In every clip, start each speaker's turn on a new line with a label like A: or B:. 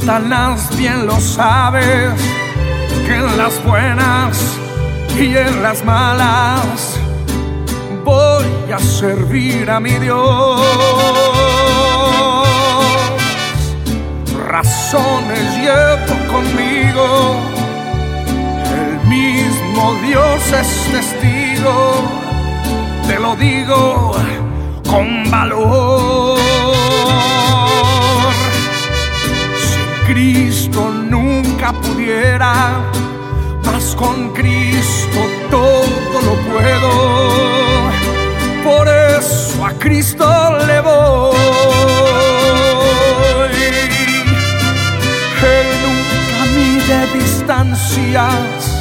A: Satanás bien lo sabes, que en las buenas y en las malas voy a servir a mi Dios. Razones llevo conmigo, el mismo Dios es testigo, te lo digo con valor. Nunca pudiera, mas con Cristo todo lo puedo. Por eso a Cristo le voy. Él nunca mide distancias,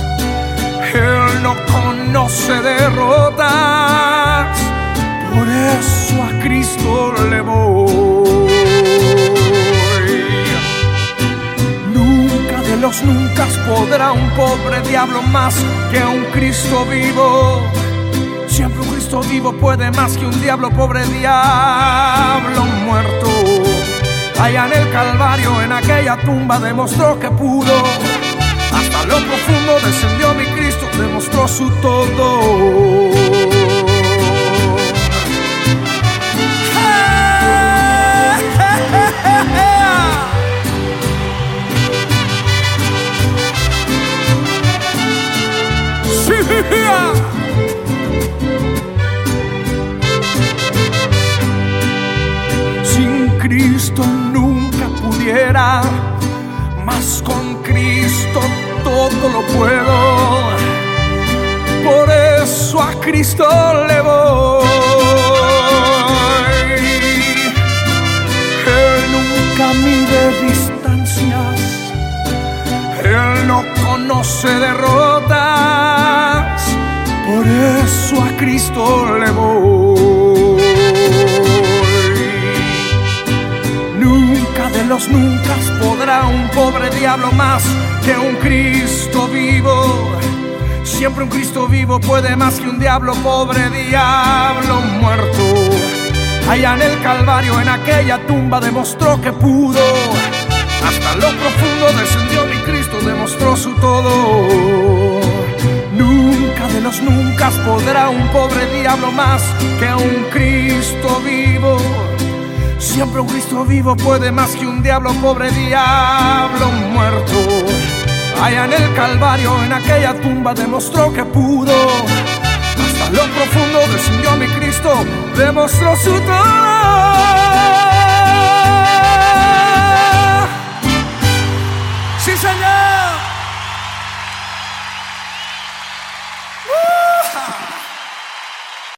A: podrá un pobre diablo más que un Cristo vivo. Siempre un Cristo vivo puede más que un diablo pobre diablo muerto. Allá en el Calvario, en aquella tumba, demostró que pudo. Hasta lo profundo descendió mi Cristo, demostró su todo. Pudiera, mas con Cristo todo lo puedo. Por eso a Cristo le voy. Él nunca mide distancias, Él no conoce derrotas. Por eso a Cristo le voy. Pobre diablo más que un Cristo vivo. Siempre un Cristo vivo puede más que un diablo pobre diablo muerto. Allá en el Calvario, en aquella tumba, demostró que pudo. Hasta lo profundo descendió mi Cristo, demostró su todo. Nunca de los nunca podrá un pobre diablo más que un Cristo vivo. Siempre un Cristo vivo puede más que un diablo pobre diablo muerto. Allá en el Calvario, en aquella tumba, demostró que pudo. Hasta lo profundo descendió mi Cristo, demostró su todo. Sí, Señor.